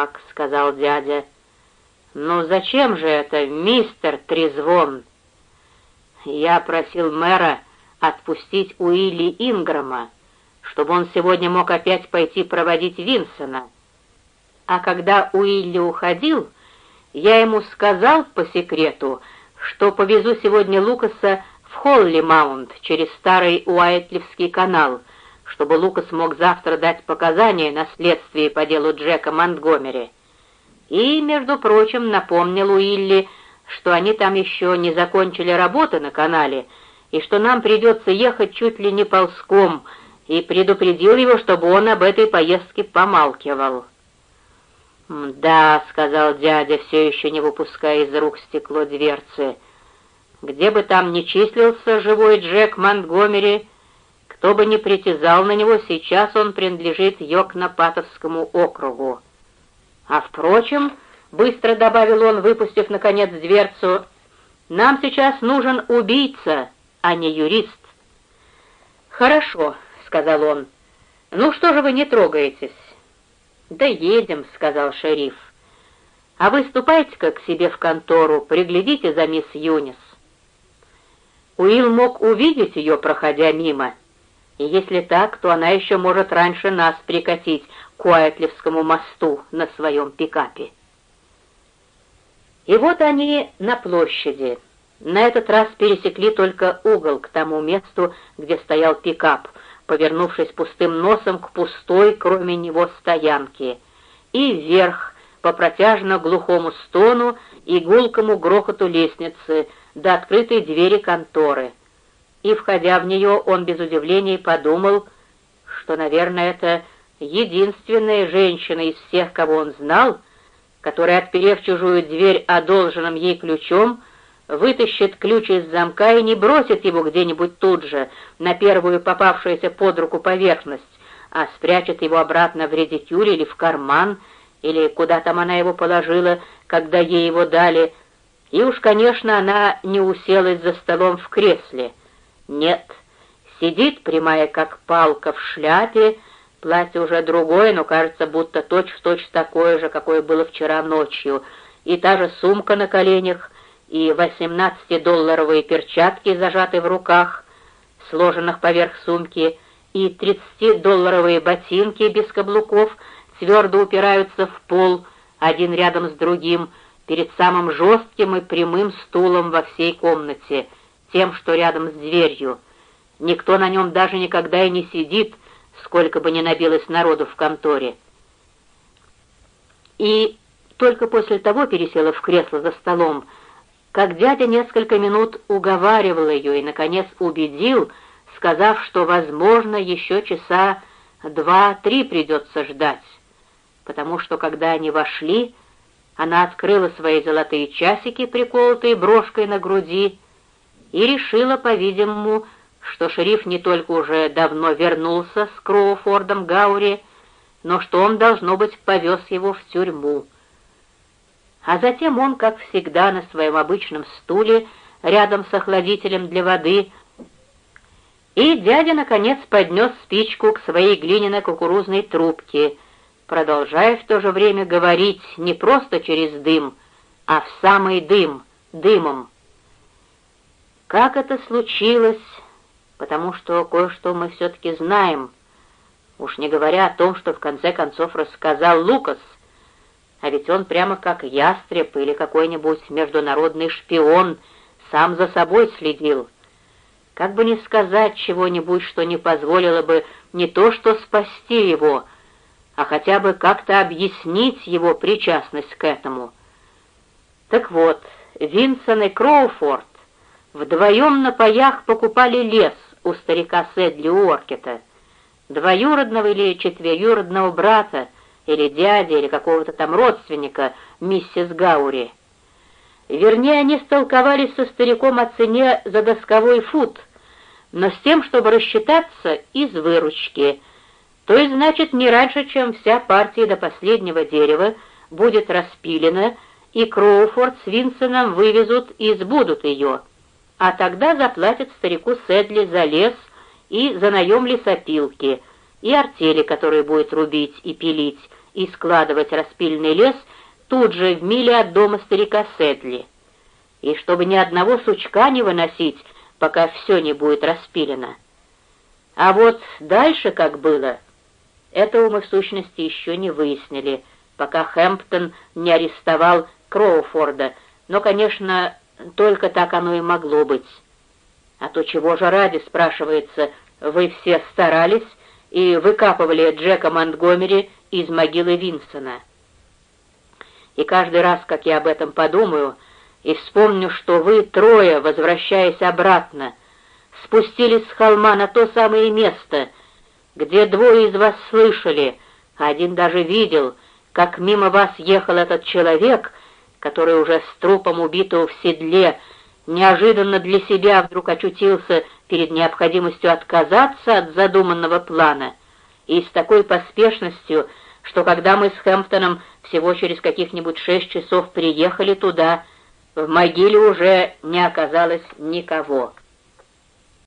так», — сказал дядя. «Ну зачем же это, мистер Трезвон?» Я просил мэра отпустить Уилли Инграма, чтобы он сегодня мог опять пойти проводить Винсона. А когда Уилли уходил, я ему сказал по секрету, что повезу сегодня Лукаса в Холли-Маунт через старый Уайтлевский канал, чтобы Лукас мог завтра дать показания на следствии по делу Джека Монтгомери. И, между прочим, напомнил Уилли, что они там еще не закончили работы на канале, и что нам придется ехать чуть ли не ползком, и предупредил его, чтобы он об этой поездке помалкивал. «Да», — сказал дядя, все еще не выпуская из рук стекло дверцы, — «где бы там ни числился живой Джек Монтгомери, кто бы ни притязал на него, сейчас он принадлежит Йокнопатовскому округу. А впрочем, — быстро добавил он, выпустив, наконец, дверцу, — нам сейчас нужен убийца, а не юрист. «Хорошо», — сказал он. «Ну что же вы не трогаетесь?» «Да едем», — сказал шериф. «А вы ступайте-ка к себе в контору, приглядите за мисс Юнис». Уилл мог увидеть ее, проходя мимо, и если так, то она еще может раньше нас прикатить к Уайтлевскому мосту на своем пикапе. И вот они на площади. На этот раз пересекли только угол к тому месту, где стоял пикап, повернувшись пустым носом к пустой, кроме него, стоянке, и вверх по протяжно глухому стону и гулкому грохоту лестницы до открытой двери конторы — и, входя в нее, он без удивления подумал, что, наверное, это единственная женщина из всех, кого он знал, которая, отперев чужую дверь одолженным ей ключом, вытащит ключ из замка и не бросит его где-нибудь тут же, на первую попавшуюся под руку поверхность, а спрячет его обратно в редикюль или в карман, или куда там она его положила, когда ей его дали, и уж, конечно, она не уселась за столом в кресле — нет, сидит прямая как палка в шляпе, платье уже другое, но кажется, будто точь-в-точь точь такое же, какое было вчера ночью, и та же сумка на коленях, и 18-долларовые перчатки, зажатые в руках, сложенных поверх сумки, и 30-долларовые ботинки без каблуков твердо упираются в пол, один рядом с другим, перед самым жестким и прямым стулом во всей комнате — тем, что рядом с дверью. Никто на нем даже никогда и не сидит, сколько бы ни набилось народу в конторе. И только после того пересела в кресло за столом, как дядя несколько минут уговаривал ее и, наконец, убедил, сказав, что, возможно, еще часа два-три придется ждать, потому что, когда они вошли, она открыла свои золотые часики, приколотые брошкой на груди, и решила, по-видимому, что шериф не только уже давно вернулся с Кроуфордом Гаури, но что он, должно быть, повез его в тюрьму. А затем он, как всегда, на своем обычном стуле, рядом с охладителем для воды, и дядя, наконец, поднес спичку к своей глиняно-кукурузной трубке, продолжая в то же время говорить не просто через дым, а в самый дым, дымом. Как это случилось? Потому что кое-что мы все-таки знаем, уж не говоря о том, что в конце концов рассказал Лукас, а ведь он прямо как ястреб или какой-нибудь международный шпион сам за собой следил. Как бы не сказать чего-нибудь, что не позволило бы не то что спасти его, а хотя бы как-то объяснить его причастность к этому. Так вот, Винсон и Кроуфорд Вдвоем на паях покупали лес у старика Сэдли Уоркета, двоюродного или четверюродного брата, или дяди, или какого-то там родственника миссис Гаури. Вернее, они столковались со стариком о цене за досковой фут, но с тем, чтобы рассчитаться из выручки, то есть, значит, не раньше, чем вся партия до последнего дерева будет распилена, и Кроуфорд с Винсоном вывезут и сбудут ее а тогда заплатят старику Сэдли за лес и за наем лесопилки, и артели, которые будет рубить и пилить, и складывать распильный лес тут же в миле от дома старика Сетли. И чтобы ни одного сучка не выносить, пока все не будет распилено. А вот дальше как было, этого мы в сущности еще не выяснили, пока Хэмптон не арестовал Кроуфорда, но, конечно, только так оно и могло быть. А то чего же ради, спрашивается, вы все старались и выкапывали Джека Монтгомери из могилы Винсона. И каждый раз, как я об этом подумаю, и вспомню, что вы трое, возвращаясь обратно, спустились с холма на то самое место, где двое из вас слышали, а один даже видел, как мимо вас ехал этот человек, который уже с трупом убитого в седле неожиданно для себя вдруг очутился перед необходимостью отказаться от задуманного плана, и с такой поспешностью, что когда мы с Хэмптоном всего через каких-нибудь шесть часов приехали туда, в могиле уже не оказалось никого.